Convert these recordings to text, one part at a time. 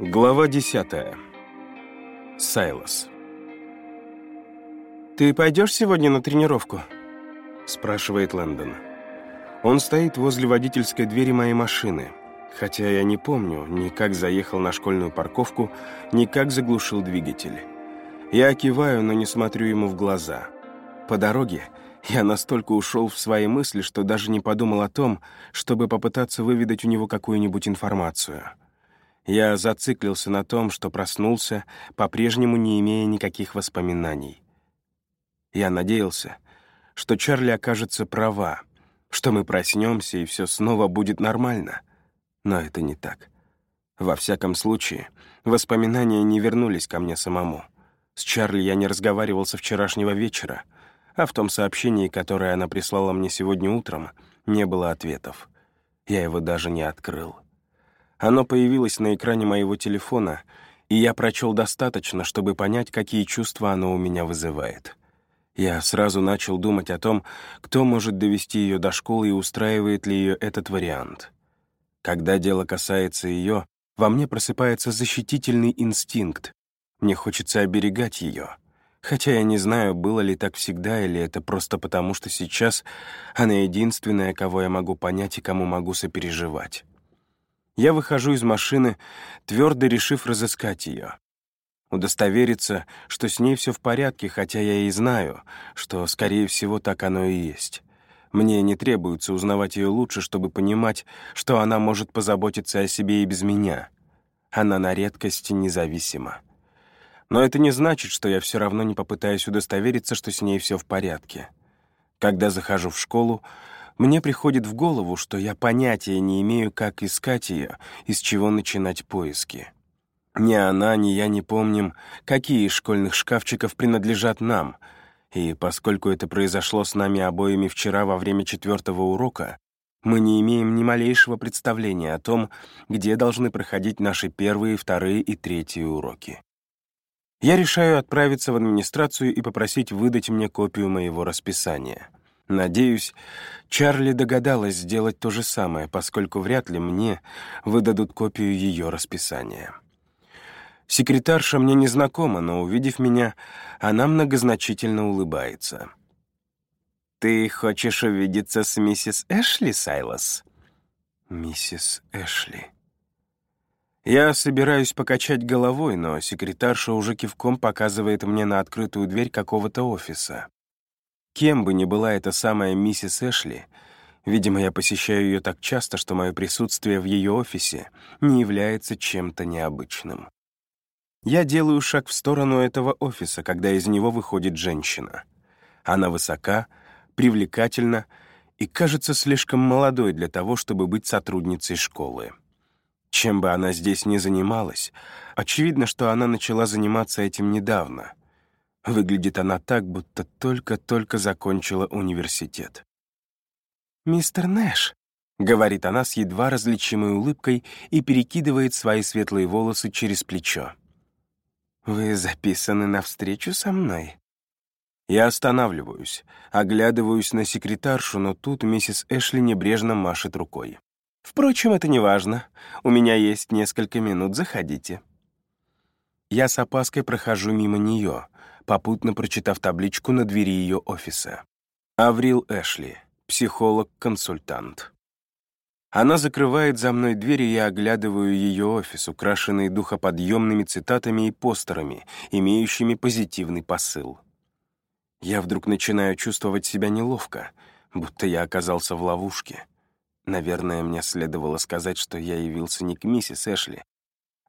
Глава 10. Сайлос. «Ты пойдешь сегодня на тренировку?» — спрашивает Лэндон. Он стоит возле водительской двери моей машины, хотя я не помню ни как заехал на школьную парковку, ни как заглушил двигатель. Я киваю, но не смотрю ему в глаза. По дороге я настолько ушел в свои мысли, что даже не подумал о том, чтобы попытаться выведать у него какую-нибудь информацию — я зациклился на том, что проснулся, по-прежнему не имея никаких воспоминаний. Я надеялся, что Чарли окажется права, что мы проснемся и все снова будет нормально. Но это не так. Во всяком случае, воспоминания не вернулись ко мне самому. С Чарли я не разговаривал со вчерашнего вечера, а в том сообщении, которое она прислала мне сегодня утром, не было ответов. Я его даже не открыл. Оно появилось на экране моего телефона, и я прочел достаточно, чтобы понять, какие чувства оно у меня вызывает. Я сразу начал думать о том, кто может довести ее до школы и устраивает ли ее этот вариант. Когда дело касается ее, во мне просыпается защитительный инстинкт. Мне хочется оберегать ее. Хотя я не знаю, было ли так всегда, или это просто потому, что сейчас она единственная, кого я могу понять и кому могу сопереживать. Я выхожу из машины, твердо решив разыскать ее. Удостовериться, что с ней все в порядке, хотя я и знаю, что, скорее всего, так оно и есть. Мне не требуется узнавать ее лучше, чтобы понимать, что она может позаботиться о себе и без меня. Она на редкости независима. Но это не значит, что я все равно не попытаюсь удостовериться, что с ней все в порядке. Когда захожу в школу, мне приходит в голову, что я понятия не имею, как искать ее, из чего начинать поиски. Ни она, ни я не помним, какие из школьных шкафчиков принадлежат нам, и поскольку это произошло с нами обоими вчера во время четвертого урока, мы не имеем ни малейшего представления о том, где должны проходить наши первые, вторые и третьи уроки. Я решаю отправиться в администрацию и попросить выдать мне копию моего расписания — Надеюсь, Чарли догадалась сделать то же самое, поскольку вряд ли мне выдадут копию ее расписания. Секретарша мне не знакома, но, увидев меня, она многозначительно улыбается. «Ты хочешь увидеться с миссис Эшли, Сайлос?» «Миссис Эшли». Я собираюсь покачать головой, но секретарша уже кивком показывает мне на открытую дверь какого-то офиса. Кем бы ни была эта самая миссис Эшли, видимо, я посещаю ее так часто, что мое присутствие в ее офисе не является чем-то необычным. Я делаю шаг в сторону этого офиса, когда из него выходит женщина. Она высока, привлекательна и кажется слишком молодой для того, чтобы быть сотрудницей школы. Чем бы она здесь ни занималась, очевидно, что она начала заниматься этим недавно — Выглядит она так, будто только-только закончила университет. «Мистер Нэш», — говорит она с едва различимой улыбкой и перекидывает свои светлые волосы через плечо. «Вы записаны на встречу со мной?» Я останавливаюсь, оглядываюсь на секретаршу, но тут миссис Эшли небрежно машет рукой. «Впрочем, это не важно. У меня есть несколько минут, заходите». Я с опаской прохожу мимо нее, попутно прочитав табличку на двери ее офиса. Аврил Эшли, психолог-консультант. Она закрывает за мной дверь, и я оглядываю ее офис, украшенный духоподъемными цитатами и постерами, имеющими позитивный посыл. Я вдруг начинаю чувствовать себя неловко, будто я оказался в ловушке. Наверное, мне следовало сказать, что я явился не к миссис Эшли,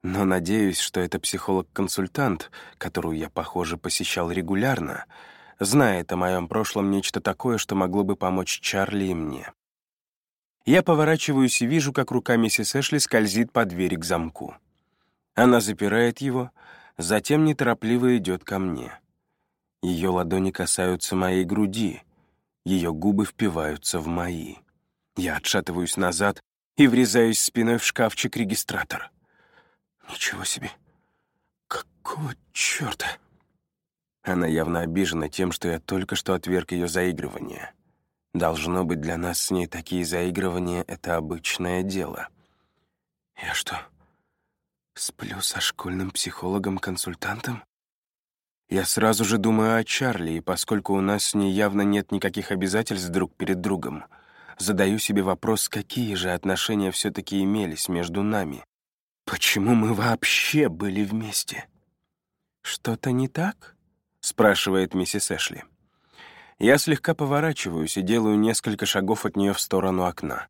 но надеюсь, что это психолог-консультант, которую я, похоже, посещал регулярно, знает о моем прошлом нечто такое, что могло бы помочь Чарли и мне. Я поворачиваюсь и вижу, как рука миссис Эшли скользит по двери к замку. Она запирает его, затем неторопливо идет ко мне. Ее ладони касаются моей груди, ее губы впиваются в мои. Я отшатываюсь назад и врезаюсь спиной в шкафчик-регистратор. Ничего себе. Какого черта? Она явно обижена тем, что я только что отверг ее заигрывание. Должно быть, для нас с ней такие заигрывания — это обычное дело. Я что, Сплю со школьным психологом-консультантом? Я сразу же думаю о Чарли, и поскольку у нас с ней явно нет никаких обязательств друг перед другом, задаю себе вопрос, какие же отношения все-таки имелись между нами. Почему мы вообще были вместе? «Что-то не так?» — спрашивает миссис Эшли. Я слегка поворачиваюсь и делаю несколько шагов от нее в сторону окна.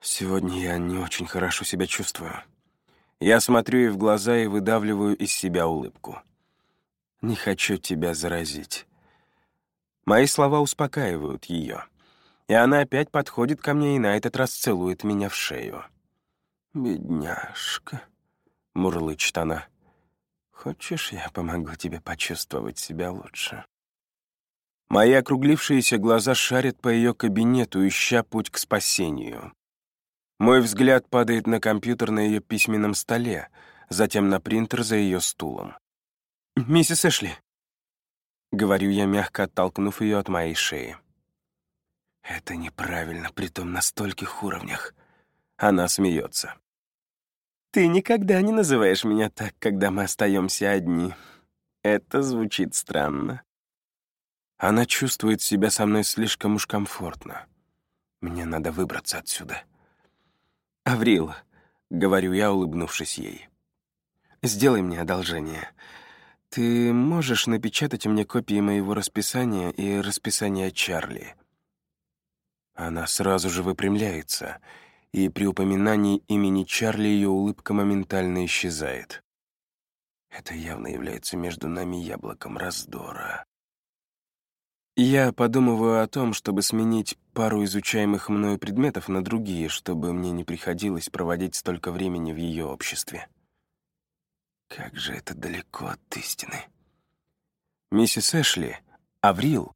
Сегодня я не очень хорошо себя чувствую. Я смотрю ей в глаза и выдавливаю из себя улыбку. Не хочу тебя заразить. Мои слова успокаивают ее. И она опять подходит ко мне и на этот раз целует меня в шею. «Бедняжка», — мурлычет она. «Хочешь, я помогу тебе почувствовать себя лучше?» Мои округлившиеся глаза шарят по ее кабинету, ища путь к спасению. Мой взгляд падает на компьютер на ее письменном столе, затем на принтер за ее стулом. «Миссис Эшли», — говорю я, мягко оттолкнув ее от моей шеи. «Это неправильно, притом на стольких уровнях». Она смеется. «Ты никогда не называешь меня так, когда мы остаемся одни. Это звучит странно». Она чувствует себя со мной слишком уж комфортно. Мне надо выбраться отсюда. «Аврил», — говорю я, улыбнувшись ей, — «сделай мне одолжение. Ты можешь напечатать мне копии моего расписания и расписания Чарли?» Она сразу же выпрямляется, и при упоминании имени Чарли ее улыбка моментально исчезает. Это явно является между нами яблоком раздора. Я подумываю о том, чтобы сменить пару изучаемых мною предметов на другие, чтобы мне не приходилось проводить столько времени в ее обществе. Как же это далеко от истины. Миссис Эшли, Аврил,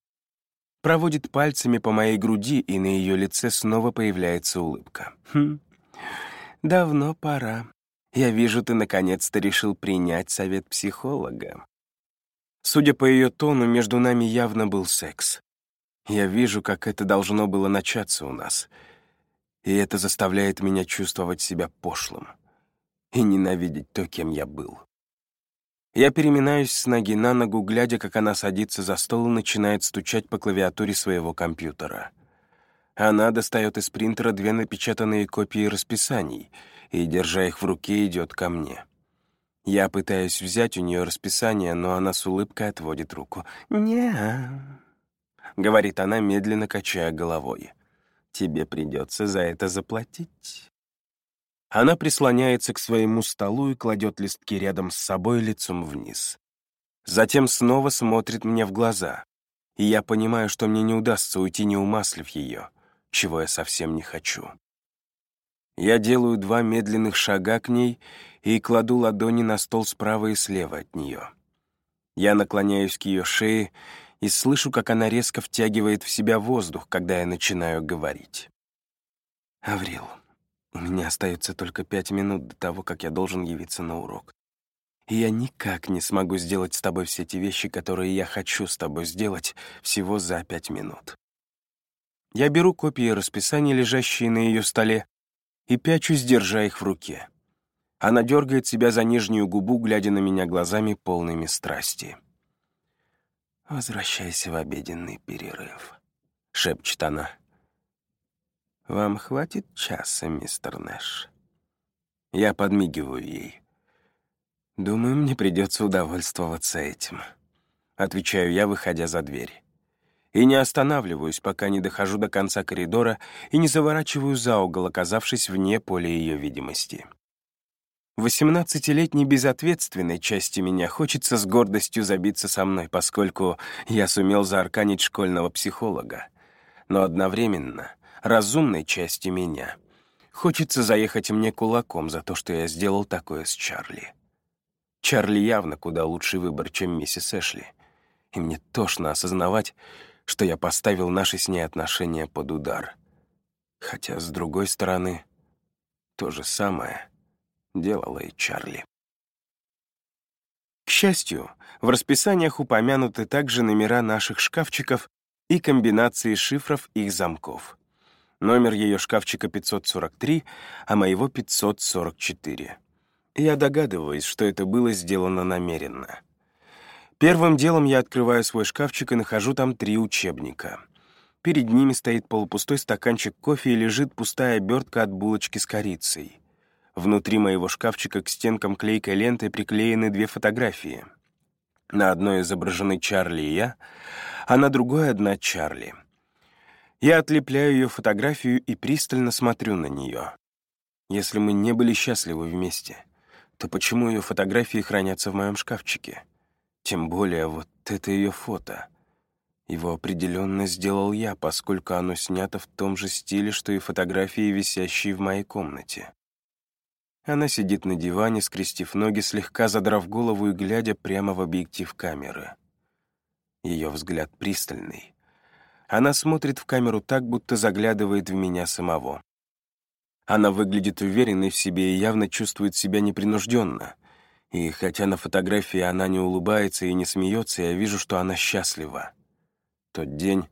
проводит пальцами по моей груди, и на ее лице снова появляется улыбка. «Хм, давно пора. Я вижу, ты наконец-то решил принять совет психолога. Судя по ее тону, между нами явно был секс. Я вижу, как это должно было начаться у нас. И это заставляет меня чувствовать себя пошлым и ненавидеть то, кем я был. Я переминаюсь с ноги на ногу, глядя, как она садится за стол и начинает стучать по клавиатуре своего компьютера. Она достает из принтера две напечатанные копии расписаний и, держа их в руке, идет ко мне. Я пытаюсь взять у нее расписание, но она с улыбкой отводит руку. не говорит она, медленно качая головой. «Тебе придется за это заплатить». Она прислоняется к своему столу и кладет листки рядом с собой лицом вниз. Затем снова смотрит мне в глаза, и я понимаю, что мне не удастся уйти, не умаслив ее, чего я совсем не хочу. Я делаю два медленных шага к ней и кладу ладони на стол справа и слева от нее. Я наклоняюсь к ее шее и слышу, как она резко втягивает в себя воздух, когда я начинаю говорить. «Аврил, у меня остается только пять минут до того, как я должен явиться на урок. И я никак не смогу сделать с тобой все те вещи, которые я хочу с тобой сделать всего за пять минут. Я беру копии расписания, лежащие на ее столе, и пячусь, держа их в руке. Она дергает себя за нижнюю губу, глядя на меня глазами, полными страсти. «Возвращайся в обеденный перерыв», — шепчет она. «Вам хватит часа, мистер Нэш?» Я подмигиваю ей. «Думаю, мне придется удовольствоваться этим», — отвечаю я, выходя за дверь и не останавливаюсь, пока не дохожу до конца коридора и не заворачиваю за угол, оказавшись вне поля ее видимости. Восемнадцатилетней безответственной части меня хочется с гордостью забиться со мной, поскольку я сумел заарканить школьного психолога. Но одновременно разумной части меня хочется заехать мне кулаком за то, что я сделал такое с Чарли. Чарли явно куда лучший выбор, чем миссис Эшли. И мне тошно осознавать, что я поставил наши с ней отношения под удар. Хотя, с другой стороны, то же самое делала и Чарли. К счастью, в расписаниях упомянуты также номера наших шкафчиков и комбинации шифров их замков. Номер ее шкафчика 543, а моего 544. Я догадываюсь, что это было сделано намеренно. Первым делом я открываю свой шкафчик и нахожу там три учебника. Перед ними стоит полупустой стаканчик кофе и лежит пустая обертка от булочки с корицей. Внутри моего шкафчика к стенкам клейкой лентой приклеены две фотографии. На одной изображены Чарли и я, а на другой одна Чарли. Я отлепляю ее фотографию и пристально смотрю на нее. Если мы не были счастливы вместе, то почему ее фотографии хранятся в моем шкафчике? Тем более вот это ее фото. Его определенно сделал я, поскольку оно снято в том же стиле, что и фотографии, висящие в моей комнате. Она сидит на диване, скрестив ноги, слегка задрав голову и глядя прямо в объектив камеры. Ее взгляд пристальный. Она смотрит в камеру так, будто заглядывает в меня самого. Она выглядит уверенной в себе и явно чувствует себя непринужденно — и хотя на фотографии она не улыбается и не смеется, я вижу, что она счастлива. Тот день,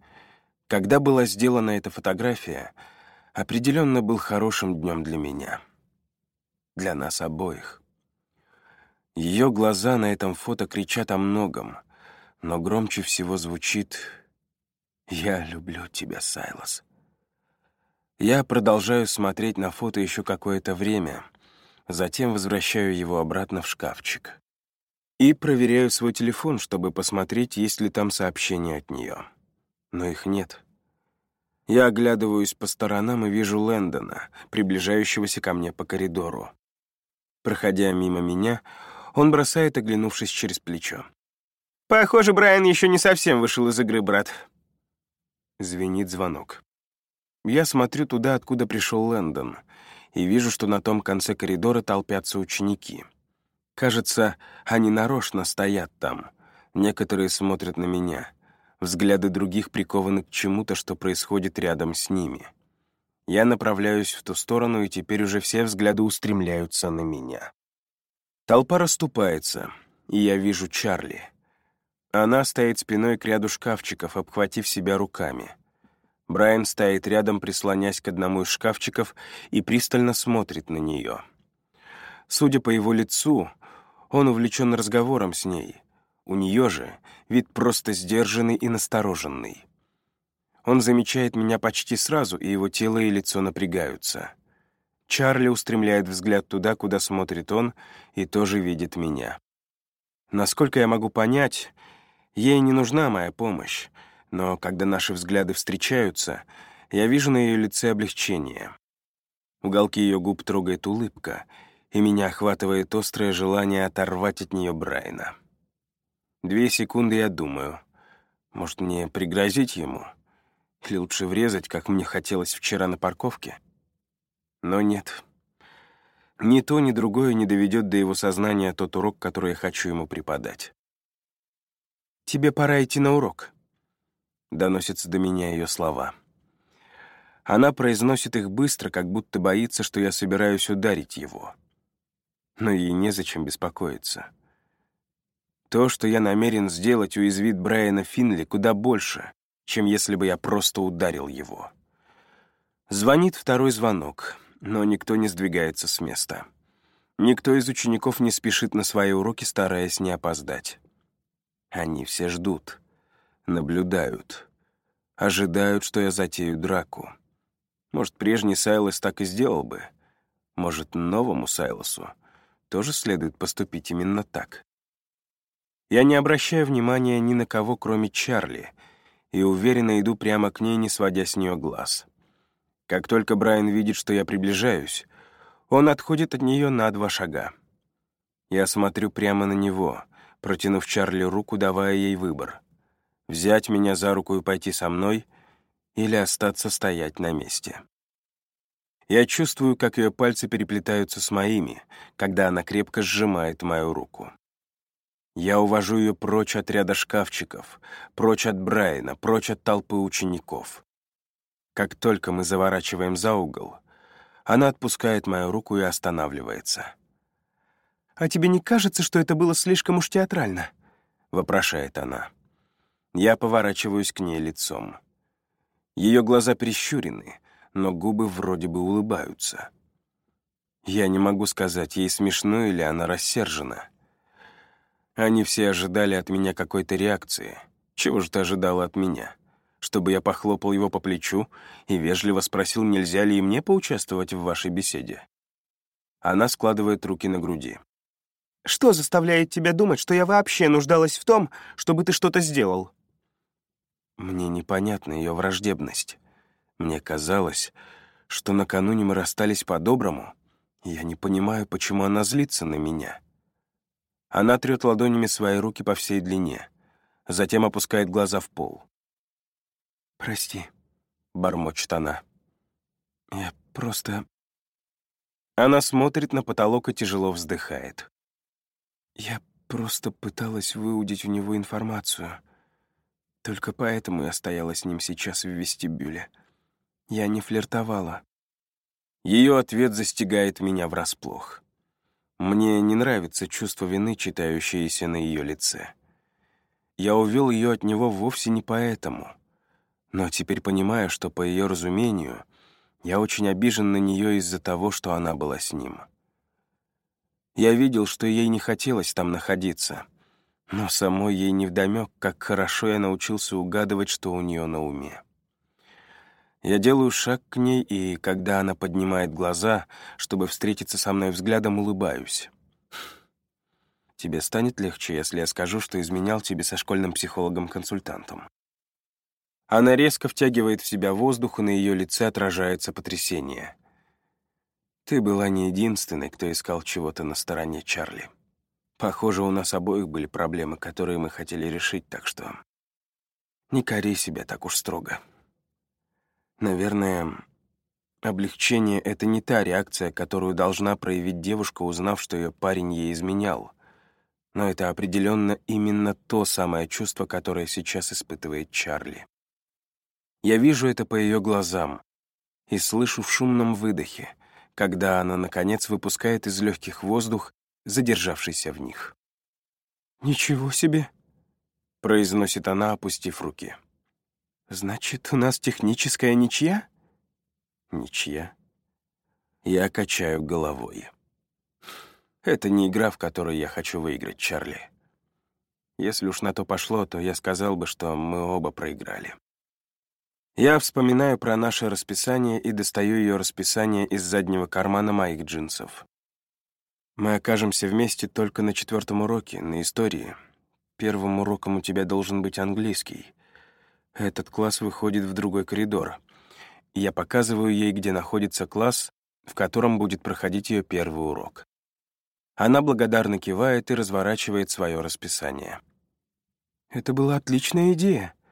когда была сделана эта фотография, определенно был хорошим днем для меня. Для нас обоих. Ее глаза на этом фото кричат о многом, но громче всего звучит «Я люблю тебя, Сайлос». Я продолжаю смотреть на фото еще какое-то время — затем возвращаю его обратно в шкафчик. И проверяю свой телефон, чтобы посмотреть, есть ли там сообщения от нее. Но их нет. Я оглядываюсь по сторонам и вижу Лэндона, приближающегося ко мне по коридору. Проходя мимо меня, он бросает, оглянувшись через плечо. «Похоже, Брайан еще не совсем вышел из игры, брат». Звенит звонок. Я смотрю туда, откуда пришел Лэндон, и вижу, что на том конце коридора толпятся ученики. Кажется, они нарочно стоят там. Некоторые смотрят на меня. Взгляды других прикованы к чему-то, что происходит рядом с ними. Я направляюсь в ту сторону, и теперь уже все взгляды устремляются на меня. Толпа расступается, и я вижу Чарли. Она стоит спиной к ряду шкафчиков, обхватив себя руками — Брайан стоит рядом, прислонясь к одному из шкафчиков, и пристально смотрит на нее. Судя по его лицу, он увлечен разговором с ней. У нее же вид просто сдержанный и настороженный. Он замечает меня почти сразу, и его тело и лицо напрягаются. Чарли устремляет взгляд туда, куда смотрит он, и тоже видит меня. Насколько я могу понять, ей не нужна моя помощь, но когда наши взгляды встречаются, я вижу на ее лице облегчение. Уголки ее губ трогает улыбка, и меня охватывает острое желание оторвать от нее Брайана. Две секунды я думаю, может, мне пригрозить ему? Или лучше врезать, как мне хотелось вчера на парковке? Но нет. Ни то, ни другое не доведет до его сознания тот урок, который я хочу ему преподать. «Тебе пора идти на урок», доносятся до меня ее слова. Она произносит их быстро, как будто боится, что я собираюсь ударить его. Но ей незачем беспокоиться. То, что я намерен сделать, уязвит Брайана Финли куда больше, чем если бы я просто ударил его. Звонит второй звонок, но никто не сдвигается с места. Никто из учеников не спешит на свои уроки, стараясь не опоздать. Они все ждут наблюдают, ожидают, что я затею драку. Может, прежний Сайлос так и сделал бы. Может, новому Сайлосу тоже следует поступить именно так. Я не обращаю внимания ни на кого, кроме Чарли, и уверенно иду прямо к ней, не сводя с нее глаз. Как только Брайан видит, что я приближаюсь, он отходит от нее на два шага. Я смотрю прямо на него, протянув Чарли руку, давая ей выбор взять меня за руку и пойти со мной или остаться стоять на месте. Я чувствую, как ее пальцы переплетаются с моими, когда она крепко сжимает мою руку. Я увожу ее прочь от ряда шкафчиков, прочь от Брайана, прочь от толпы учеников. Как только мы заворачиваем за угол, она отпускает мою руку и останавливается. «А тебе не кажется, что это было слишком уж театрально?» — вопрошает она. Я поворачиваюсь к ней лицом. Ее глаза прищурены, но губы вроде бы улыбаются. Я не могу сказать, ей смешно или она рассержена. Они все ожидали от меня какой-то реакции. Чего же ты ожидала от меня? Чтобы я похлопал его по плечу и вежливо спросил, нельзя ли и мне поучаствовать в вашей беседе? Она складывает руки на груди. Что заставляет тебя думать, что я вообще нуждалась в том, чтобы ты что-то сделал? Мне непонятна ее враждебность. Мне казалось, что накануне мы расстались по-доброму. Я не понимаю, почему она злится на меня. Она трет ладонями свои руки по всей длине, затем опускает глаза в пол. «Прости», — бормочет она. «Я просто...» Она смотрит на потолок и тяжело вздыхает. «Я просто пыталась выудить у него информацию. Только поэтому я стояла с ним сейчас в вестибюле. Я не флиртовала». Ее ответ застигает меня врасплох. Мне не нравится чувство вины, читающееся на ее лице. Я увел ее от него вовсе не поэтому. Но теперь понимаю, что, по ее разумению, я очень обижен на нее из-за того, что она была с ним. Я видел, что ей не хотелось там находиться, но самой ей невдомёк, как хорошо я научился угадывать, что у нее на уме. Я делаю шаг к ней, и когда она поднимает глаза, чтобы встретиться со мной взглядом, улыбаюсь. Тебе станет легче, если я скажу, что изменял тебе со школьным психологом-консультантом. Она резко втягивает в себя воздух, и на ее лице отражается потрясение. Ты была не единственной, кто искал чего-то на стороне Чарли. Похоже, у нас обоих были проблемы, которые мы хотели решить, так что... Не кори себя так уж строго. Наверное, облегчение — это не та реакция, которую должна проявить девушка, узнав, что ее парень ей изменял. Но это определенно именно то самое чувство, которое сейчас испытывает Чарли. Я вижу это по ее глазам и слышу в шумном выдохе, когда она, наконец, выпускает из легких воздух, задержавшийся в них. «Ничего себе!» — произносит она, опустив руки. «Значит, у нас техническая ничья?» «Ничья?» Я качаю головой. Это не игра, в которой я хочу выиграть, Чарли. Если уж на то пошло, то я сказал бы, что мы оба проиграли. Я вспоминаю про наше расписание и достаю ее расписание из заднего кармана моих джинсов. Мы окажемся вместе только на четвертом уроке, на истории. Первым уроком у тебя должен быть английский. Этот класс выходит в другой коридор. Я показываю ей, где находится класс, в котором будет проходить ее первый урок. Она благодарно кивает и разворачивает свое расписание. «Это была отличная идея», —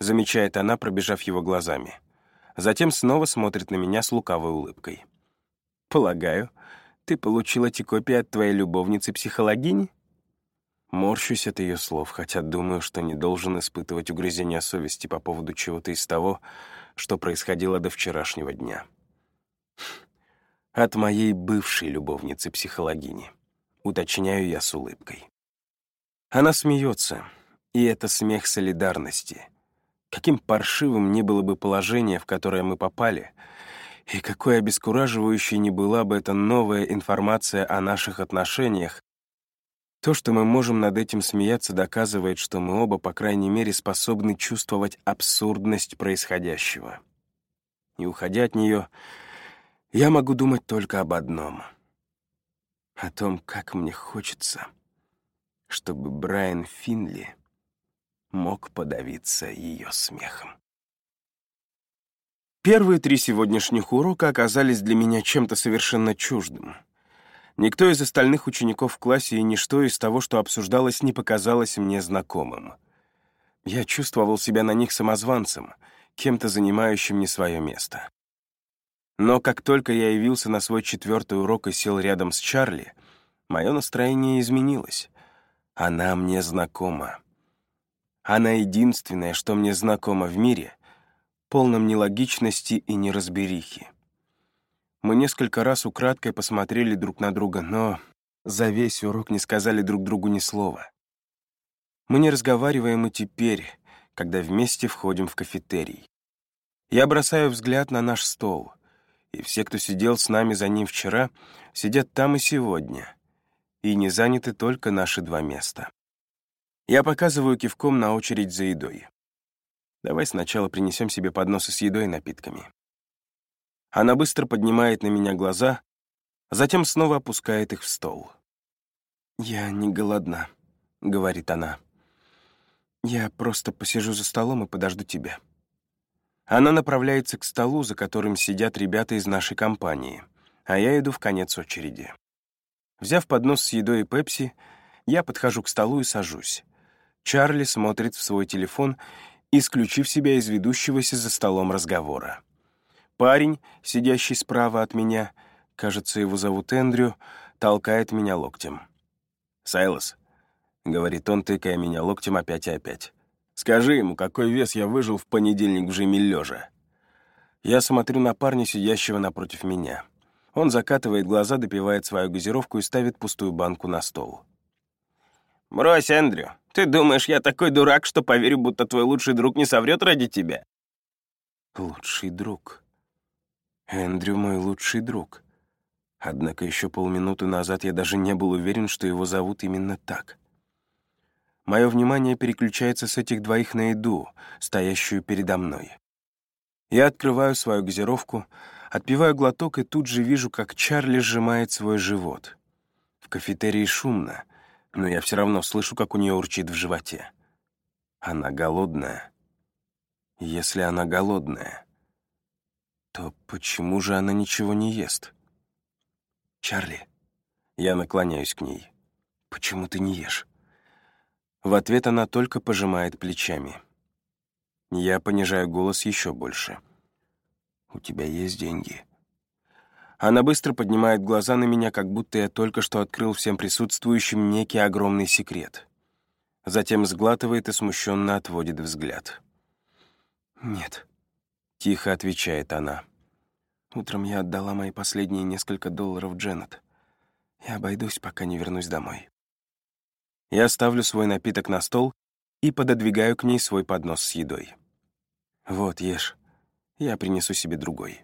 замечает она, пробежав его глазами. Затем снова смотрит на меня с лукавой улыбкой. «Полагаю, ты получил эти копии от твоей любовницы-психологини?» Морщусь от ее слов, хотя думаю, что не должен испытывать угрызения совести по поводу чего-то из того, что происходило до вчерашнего дня. От моей бывшей любовницы-психологини. Уточняю я с улыбкой. Она смеется, и это смех солидарности. Каким паршивым ни было бы положение, в которое мы попали, и какой обескураживающей не была бы эта новая информация о наших отношениях, то, что мы можем над этим смеяться, доказывает, что мы оба, по крайней мере, способны чувствовать абсурдность происходящего. И, уходя от нее, я могу думать только об одном. О том, как мне хочется, чтобы Брайан Финли мог подавиться ее смехом. Первые три сегодняшних урока оказались для меня чем-то совершенно чуждым — Никто из остальных учеников в классе и ничто из того, что обсуждалось, не показалось мне знакомым. Я чувствовал себя на них самозванцем, кем-то занимающим не свое место. Но как только я явился на свой четвертый урок и сел рядом с Чарли, мое настроение изменилось. Она мне знакома. Она единственная, что мне знакома в мире, полном нелогичности и неразберихи. Мы несколько раз украдкой посмотрели друг на друга, но за весь урок не сказали друг другу ни слова. Мы не разговариваем и теперь, когда вместе входим в кафетерий. Я бросаю взгляд на наш стол, И все, кто сидел с нами за ним вчера, сидят там и сегодня. И не заняты только наши два места. Я показываю кивком на очередь за едой. Давай сначала принесем себе подносы с едой и напитками. Она быстро поднимает на меня глаза, затем снова опускает их в стол. «Я не голодна», — говорит она. «Я просто посижу за столом и подожду тебя». Она направляется к столу, за которым сидят ребята из нашей компании, а я иду в конец очереди. Взяв поднос с едой и пепси, я подхожу к столу и сажусь. Чарли смотрит в свой телефон, исключив себя из ведущегося за столом разговора. Парень, сидящий справа от меня, кажется, его зовут Эндрю, толкает меня локтем. «Сайлос», — говорит он, тыкая меня локтем опять и опять, «скажи ему, какой вес я выжил в понедельник в жиме лежа». Я смотрю на парня, сидящего напротив меня. Он закатывает глаза, допивает свою газировку и ставит пустую банку на стол. «Брось, Эндрю, ты думаешь, я такой дурак, что поверю, будто твой лучший друг не соврет ради тебя?» «Лучший друг. Эндрю мой лучший друг. Однако еще полминуты назад я даже не был уверен, что его зовут именно так. Мое внимание переключается с этих двоих на еду, стоящую передо мной. Я открываю свою газировку, отпиваю глоток и тут же вижу, как Чарли сжимает свой живот. В кафетерии шумно, но я все равно слышу, как у нее урчит в животе. Она голодная. Если она голодная, то почему же она ничего не ест? «Чарли». Я наклоняюсь к ней. «Почему ты не ешь?» В ответ она только пожимает плечами. Я понижаю голос еще больше. «У тебя есть деньги?» Она быстро поднимает глаза на меня, как будто я только что открыл всем присутствующим некий огромный секрет. Затем сглатывает и смущенно отводит взгляд. «Нет», — тихо отвечает она. Утром я отдала мои последние несколько долларов Дженнет. Я обойдусь, пока не вернусь домой. Я ставлю свой напиток на стол и пододвигаю к ней свой поднос с едой. «Вот, ешь. Я принесу себе другой».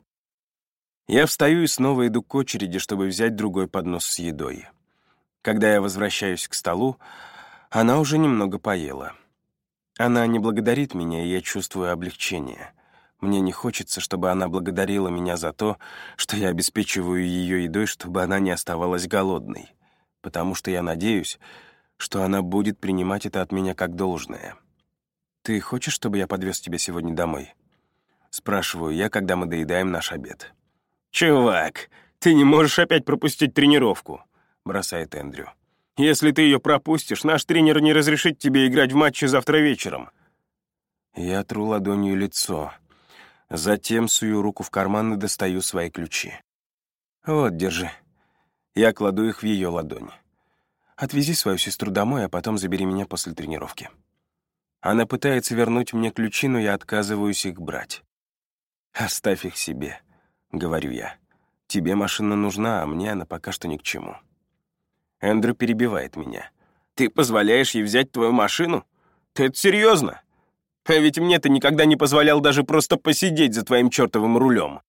Я встаю и снова иду к очереди, чтобы взять другой поднос с едой. Когда я возвращаюсь к столу, она уже немного поела. Она не благодарит меня, и я чувствую облегчение. Мне не хочется, чтобы она благодарила меня за то, что я обеспечиваю ее едой, чтобы она не оставалась голодной, потому что я надеюсь, что она будет принимать это от меня как должное. «Ты хочешь, чтобы я подвез тебя сегодня домой?» Спрашиваю я, когда мы доедаем наш обед. «Чувак, ты не можешь опять пропустить тренировку», — бросает Эндрю. «Если ты ее пропустишь, наш тренер не разрешит тебе играть в матче завтра вечером». Я тру ладонью лицо. Затем сую руку в карман и достаю свои ключи. «Вот, держи». Я кладу их в ее ладонь. «Отвези свою сестру домой, а потом забери меня после тренировки». Она пытается вернуть мне ключи, но я отказываюсь их брать. «Оставь их себе», — говорю я. «Тебе машина нужна, а мне она пока что ни к чему». Эндрю перебивает меня. «Ты позволяешь ей взять твою машину? Ты это серьезно? А ведь мне ты никогда не позволял даже просто посидеть за твоим чертовым рулем.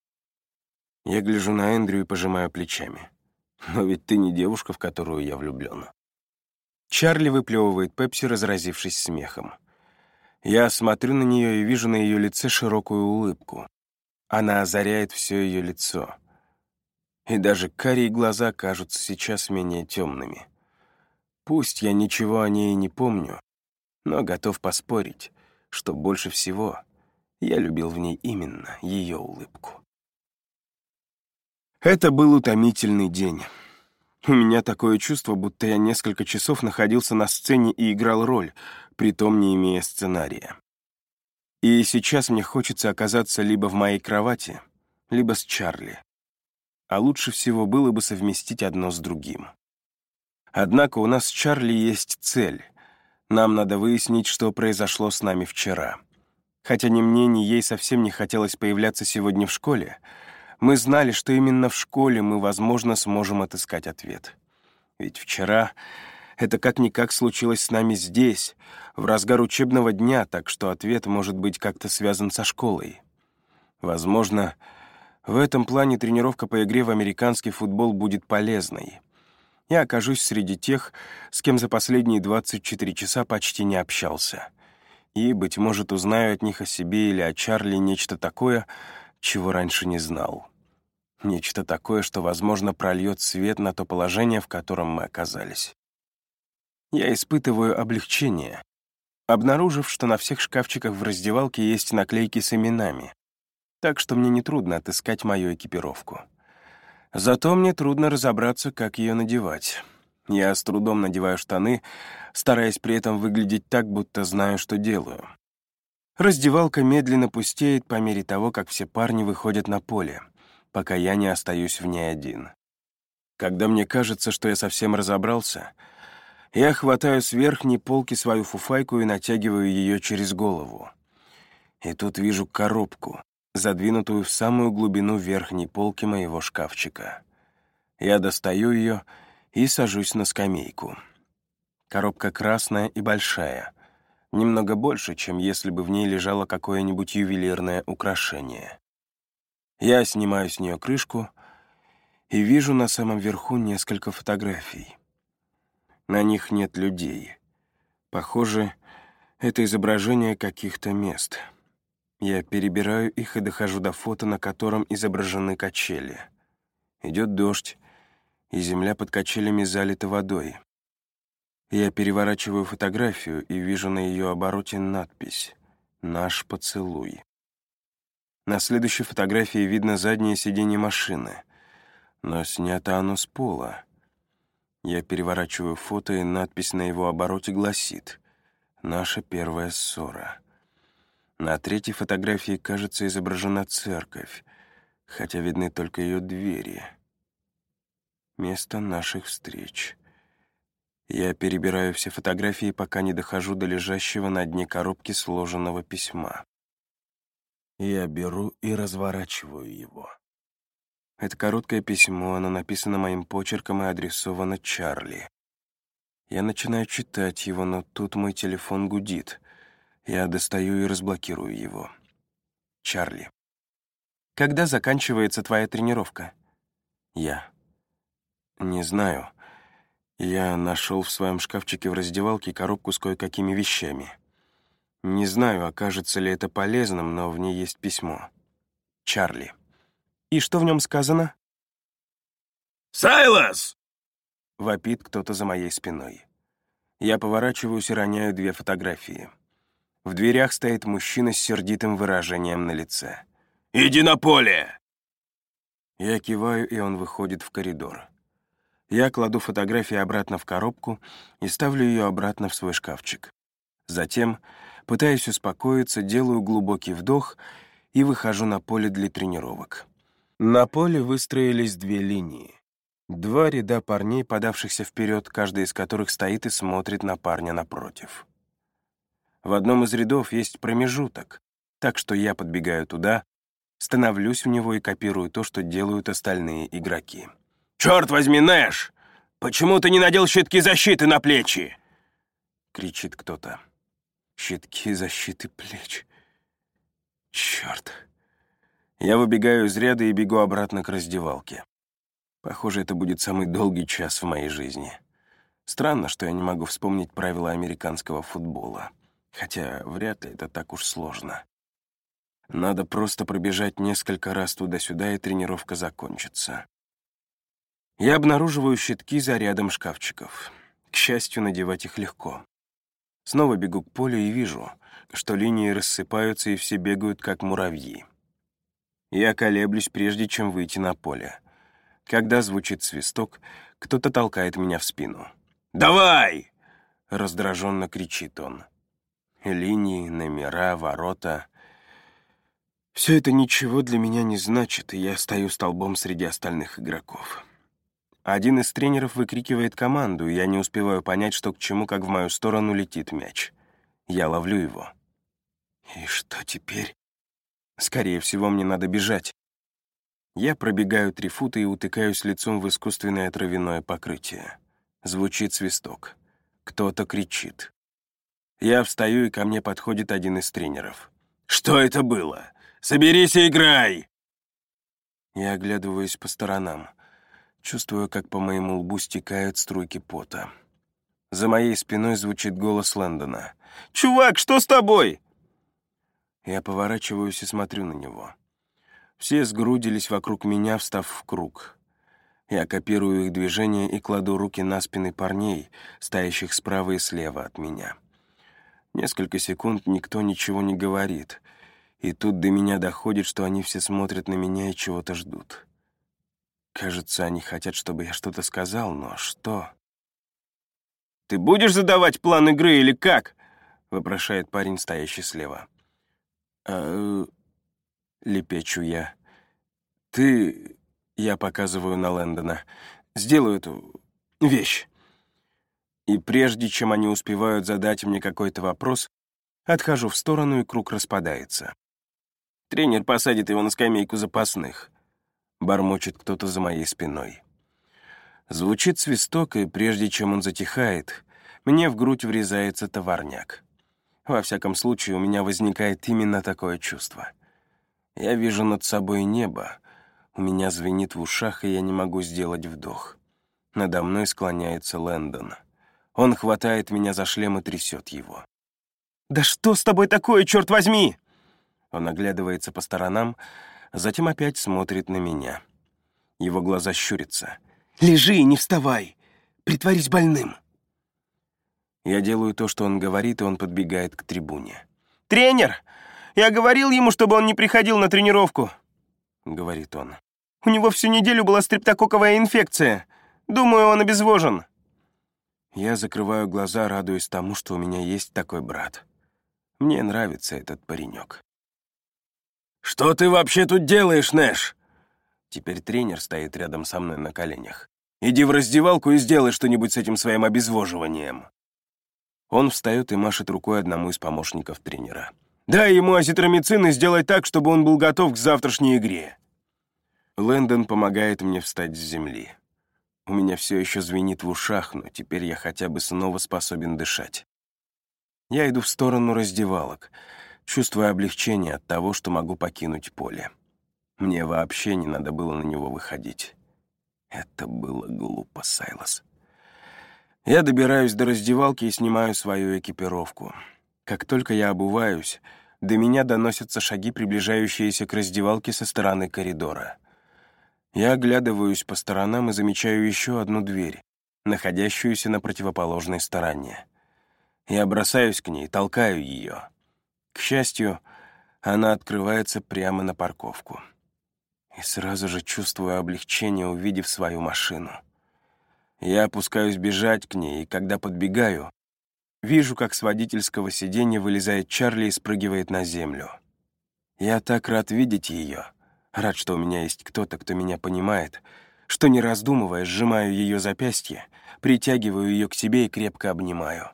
Я гляжу на Эндрю и пожимаю плечами. Но ведь ты не девушка, в которую я влюблен. Чарли выплевывает Пепси, разразившись смехом. Я смотрю на нее и вижу на ее лице широкую улыбку. Она озаряет все ее лицо. И даже карие глаза кажутся сейчас менее темными. Пусть я ничего о ней не помню, но готов поспорить что больше всего я любил в ней именно ее улыбку. Это был утомительный день. У меня такое чувство, будто я несколько часов находился на сцене и играл роль, притом не имея сценария. И сейчас мне хочется оказаться либо в моей кровати, либо с Чарли. А лучше всего было бы совместить одно с другим. Однако у нас с Чарли есть цель — нам надо выяснить, что произошло с нами вчера. Хотя ни мне, ни ей совсем не хотелось появляться сегодня в школе, мы знали, что именно в школе мы, возможно, сможем отыскать ответ. Ведь вчера это как-никак случилось с нами здесь, в разгар учебного дня, так что ответ может быть как-то связан со школой. Возможно, В этом плане тренировка по игре в американский футбол будет полезной. Я окажусь среди тех, с кем за последние 24 часа почти не общался. И, быть может, узнаю от них о себе или о Чарли нечто такое, чего раньше не знал. Нечто такое, что, возможно, прольет свет на то положение, в котором мы оказались. Я испытываю облегчение, обнаружив, что на всех шкафчиках в раздевалке есть наклейки с именами, так что мне нетрудно отыскать мою экипировку. Зато мне трудно разобраться, как ее надевать. Я с трудом надеваю штаны, стараясь при этом выглядеть так, будто знаю, что делаю. Раздевалка медленно пустеет по мере того, как все парни выходят на поле — пока я не остаюсь в ней один. Когда мне кажется, что я совсем разобрался, я хватаю с верхней полки свою фуфайку и натягиваю ее через голову. И тут вижу коробку, задвинутую в самую глубину верхней полки моего шкафчика. Я достаю ее и сажусь на скамейку. Коробка красная и большая, немного больше, чем если бы в ней лежало какое-нибудь ювелирное украшение. Я снимаю с нее крышку и вижу на самом верху несколько фотографий. На них нет людей. Похоже, это изображение каких-то мест. Я перебираю их и дохожу до фото, на котором изображены качели. Идет дождь, и земля под качелями залита водой. Я переворачиваю фотографию и вижу на ее обороте надпись «Наш поцелуй». На следующей фотографии видно заднее сиденье машины, но снято оно с пола. Я переворачиваю фото, и надпись на его обороте гласит «Наша первая ссора». На третьей фотографии, кажется, изображена церковь, хотя видны только ее двери. Место наших встреч. Я перебираю все фотографии, пока не дохожу до лежащего на дне коробки сложенного письма. Я беру и разворачиваю его. Это короткое письмо, оно написано моим почерком и адресовано Чарли. Я начинаю читать его, но тут мой телефон гудит. Я достаю и разблокирую его. Чарли. «Когда заканчивается твоя тренировка?» Я. «Не знаю. Я нашел в своем шкафчике в раздевалке коробку с кое-какими вещами. Не знаю, окажется ли это полезным, но в ней есть письмо. Чарли. И что в нем сказано? «Сайлас!» — вопит кто-то за моей спиной. Я поворачиваюсь и роняю две фотографии. В дверях стоит мужчина с сердитым выражением на лице. «Иди на поле!» Я киваю, и он выходит в коридор. Я кладу фотографии обратно в коробку и ставлю ее обратно в свой шкафчик. Затем Пытаясь успокоиться, делаю глубокий вдох и выхожу на поле для тренировок. На поле выстроились две линии. Два ряда парней, подавшихся вперед, каждый из которых стоит и смотрит на парня напротив. В одном из рядов есть промежуток, так что я подбегаю туда, становлюсь в него и копирую то, что делают остальные игроки. «Черт возьми, Нэш! Почему ты не надел щитки защиты на плечи?» — кричит кто-то щитки защиты плеч. Черт. Я выбегаю из ряда и бегу обратно к раздевалке. Похоже, это будет самый долгий час в моей жизни. Странно, что я не могу вспомнить правила американского футбола. Хотя вряд ли это так уж сложно. Надо просто пробежать несколько раз туда-сюда, и тренировка закончится. Я обнаруживаю щитки за рядом шкафчиков. К счастью, надевать их легко. Снова бегу к полю и вижу, что линии рассыпаются и все бегают, как муравьи. Я колеблюсь, прежде чем выйти на поле. Когда звучит свисток, кто-то толкает меня в спину. «Давай!» — раздраженно кричит он. Линии, номера, ворота. Все это ничего для меня не значит, и я стою столбом среди остальных игроков. Один из тренеров выкрикивает команду, и я не успеваю понять, что к чему, как в мою сторону летит мяч. Я ловлю его. И что теперь? Скорее всего, мне надо бежать. Я пробегаю три фута и утыкаюсь лицом в искусственное травяное покрытие. Звучит свисток. Кто-то кричит. Я встаю, и ко мне подходит один из тренеров. «Что это было? Соберись и играй!» Я оглядываюсь по сторонам, чувствую, как по моему лбу стекают струйки пота. За моей спиной звучит голос Лэндона. «Чувак, что с тобой?» Я поворачиваюсь и смотрю на него. Все сгрудились вокруг меня, встав в круг. Я копирую их движения и кладу руки на спины парней, стоящих справа и слева от меня. Несколько секунд никто ничего не говорит, и тут до меня доходит, что они все смотрят на меня и чего-то ждут. Кажется, они хотят, чтобы я что-то сказал, но что? «Ты будешь задавать план игры или как?» — вопрошает парень, стоящий слева. «А...» — лепечу я. «Ты...» — я показываю на Лэндона. «Сделаю эту... вещь». И прежде чем они успевают задать мне какой-то вопрос, отхожу в сторону, и круг распадается. Тренер посадит его на скамейку запасных. Бормочет кто-то за моей спиной. Звучит свисток, и прежде чем он затихает, мне в грудь врезается товарняк. Во всяком случае, у меня возникает именно такое чувство. Я вижу над собой небо, у меня звенит в ушах, и я не могу сделать вдох. Надо мной склоняется Лэндон. Он хватает меня за шлем и трясет его. «Да что с тобой такое, черт возьми?» Он оглядывается по сторонам, затем опять смотрит на меня. Его глаза щурятся. Лежи и не вставай. Притворись больным». Я делаю то, что он говорит, и он подбегает к трибуне. «Тренер! Я говорил ему, чтобы он не приходил на тренировку», — говорит он. «У него всю неделю была стрептококковая инфекция. Думаю, он обезвожен». Я закрываю глаза, радуясь тому, что у меня есть такой брат. Мне нравится этот паренек. «Что ты вообще тут делаешь, Нэш?» Теперь тренер стоит рядом со мной на коленях. «Иди в раздевалку и сделай что-нибудь с этим своим обезвоживанием». Он встает и машет рукой одному из помощников тренера. «Дай ему азитромицин и сделай так, чтобы он был готов к завтрашней игре». Лэндон помогает мне встать с земли. У меня все еще звенит в ушах, но теперь я хотя бы снова способен дышать. Я иду в сторону раздевалок, чувствуя облегчение от того, что могу покинуть поле. Мне вообще не надо было на него выходить. Это было глупо, Сайлос. Я добираюсь до раздевалки и снимаю свою экипировку. Как только я обуваюсь, до меня доносятся шаги, приближающиеся к раздевалке со стороны коридора. Я оглядываюсь по сторонам и замечаю еще одну дверь, находящуюся на противоположной стороне. Я бросаюсь к ней, толкаю ее. К счастью, она открывается прямо на парковку и сразу же чувствую облегчение, увидев свою машину. Я опускаюсь бежать к ней, и когда подбегаю, вижу, как с водительского сиденья вылезает Чарли и спрыгивает на землю. Я так рад видеть ее, рад, что у меня есть кто-то, кто меня понимает, что, не раздумывая, сжимаю ее запястье, притягиваю ее к себе и крепко обнимаю.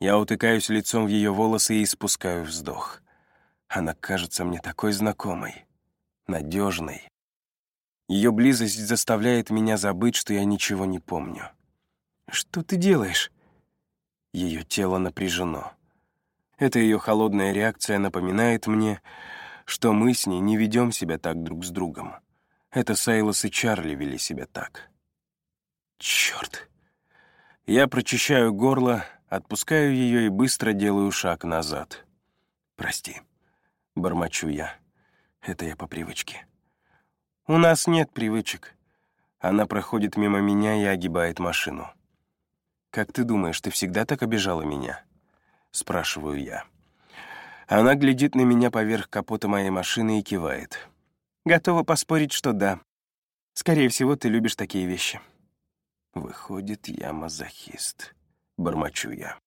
Я утыкаюсь лицом в ее волосы и испускаю вздох. Она кажется мне такой знакомой надежной. Ее близость заставляет меня забыть, что я ничего не помню. «Что ты делаешь?» Ее тело напряжено. Эта ее холодная реакция напоминает мне, что мы с ней не ведем себя так друг с другом. Это Сайлос и Чарли вели себя так. Черт! Я прочищаю горло, отпускаю ее и быстро делаю шаг назад. «Прости», — бормочу я. Это я по привычке. У нас нет привычек. Она проходит мимо меня и огибает машину. «Как ты думаешь, ты всегда так обижала меня?» Спрашиваю я. Она глядит на меня поверх капота моей машины и кивает. Готова поспорить, что да. Скорее всего, ты любишь такие вещи. Выходит, я мазохист. Бормочу я.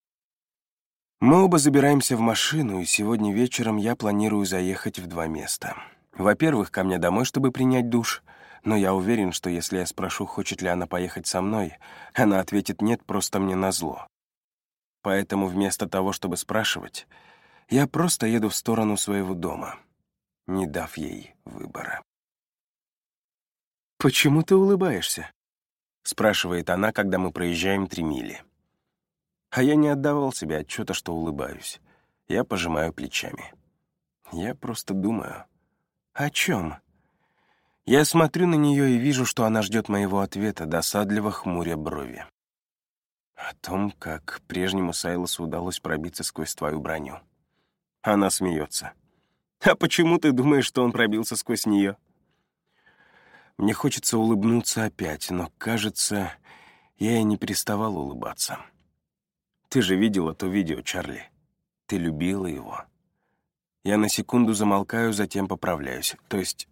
Мы оба забираемся в машину, и сегодня вечером я планирую заехать в два места. Во-первых, ко мне домой, чтобы принять душ, но я уверен, что если я спрошу, хочет ли она поехать со мной, она ответит «нет, просто мне назло». Поэтому вместо того, чтобы спрашивать, я просто еду в сторону своего дома, не дав ей выбора. «Почему ты улыбаешься?» — спрашивает она, когда мы проезжаем три мили. А я не отдавал себе отчета, что улыбаюсь. Я пожимаю плечами. Я просто думаю. О чем? Я смотрю на нее и вижу, что она ждет моего ответа, досадливо хмуря брови. О том, как прежнему Сайлосу удалось пробиться сквозь твою броню. Она смеется. А почему ты думаешь, что он пробился сквозь нее? Мне хочется улыбнуться опять, но, кажется, я и не переставал улыбаться. Ты же видела то видео, Чарли. Ты любила его. Я на секунду замолкаю, затем поправляюсь. То есть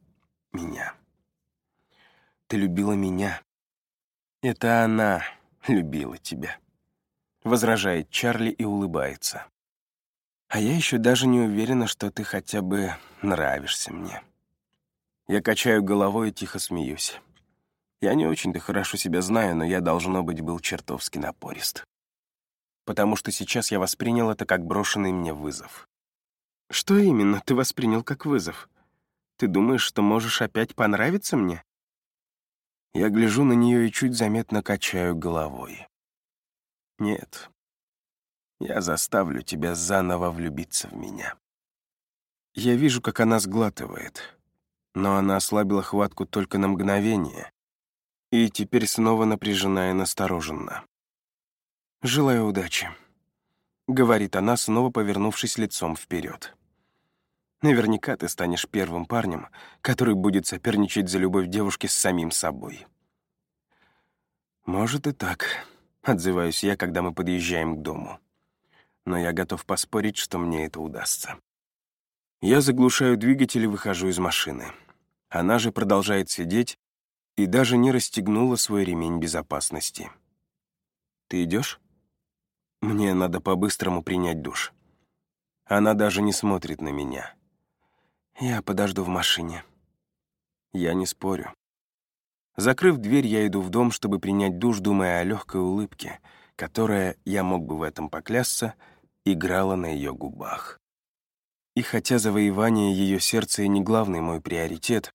меня. Ты любила меня. Это она любила тебя. Возражает Чарли и улыбается. А я еще даже не уверена, что ты хотя бы нравишься мне. Я качаю головой и тихо смеюсь. Я не очень-то хорошо себя знаю, но я, должно быть, был чертовски напорист. Потому что сейчас я воспринял это как брошенный мне вызов. Что именно ты воспринял как вызов? Ты думаешь, что можешь опять понравиться мне? Я гляжу на нее и чуть заметно качаю головой. Нет, я заставлю тебя заново влюбиться в меня. Я вижу, как она сглатывает, но она ослабила хватку только на мгновение и теперь снова напряжена и насторожена. «Желаю удачи», — говорит она, снова повернувшись лицом вперед. «Наверняка ты станешь первым парнем, который будет соперничать за любовь девушки с самим собой». «Может и так», — отзываюсь я, когда мы подъезжаем к дому но я готов поспорить, что мне это удастся. Я заглушаю двигатель и выхожу из машины. Она же продолжает сидеть и даже не расстегнула свой ремень безопасности. «Ты идешь? Мне надо по-быстрому принять душ». Она даже не смотрит на меня. Я подожду в машине. Я не спорю. Закрыв дверь, я иду в дом, чтобы принять душ, думая о легкой улыбке, которая, я мог бы в этом поклясться, — играла на ее губах. И хотя завоевание ее сердца и не главный мой приоритет,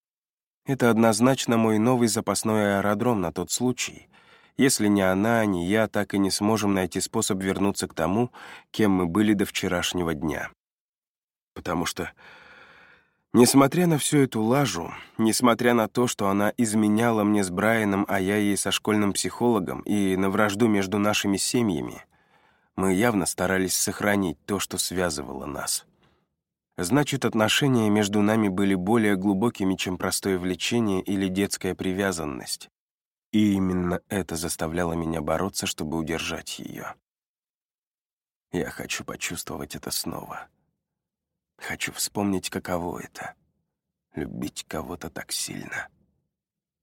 это однозначно мой новый запасной аэродром на тот случай, если ни она, ни я так и не сможем найти способ вернуться к тому, кем мы были до вчерашнего дня. Потому что, несмотря на всю эту лажу, несмотря на то, что она изменяла мне с Брайаном, а я ей со школьным психологом, и на вражду между нашими семьями, мы явно старались сохранить то, что связывало нас. Значит, отношения между нами были более глубокими, чем простое влечение или детская привязанность. И именно это заставляло меня бороться, чтобы удержать ее. Я хочу почувствовать это снова. Хочу вспомнить, каково это — любить кого-то так сильно.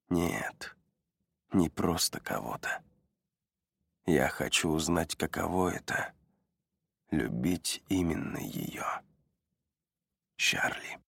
Нет, не просто кого-то. Я хочу узнать, каково это — любить именно ее. Чарли.